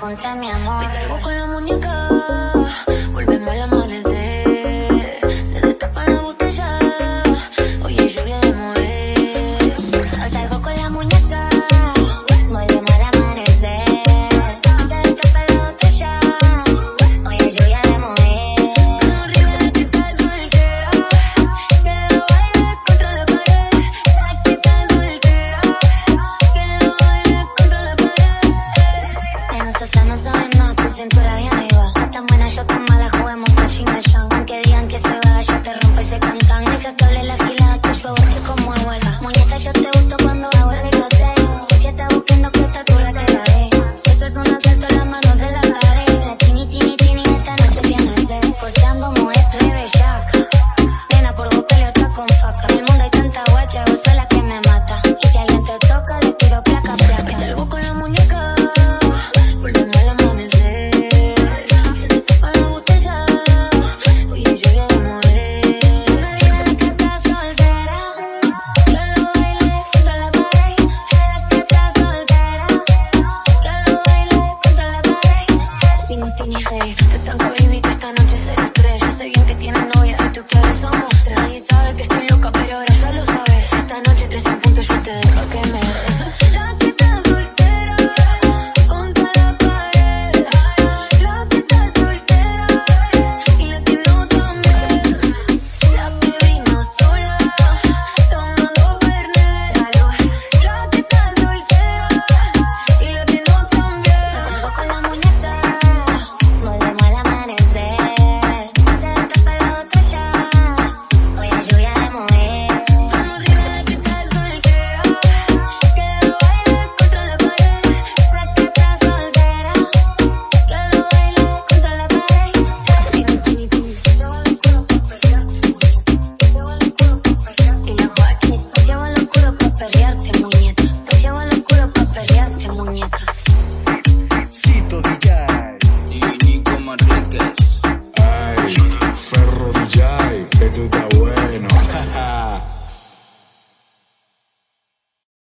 Ponte mi amor. Salgo con la muñeca. cintura Martini, hey. Te están cohibiendo que esta noche será tres. Yo sé bien que tienes novia y tú quieres amor.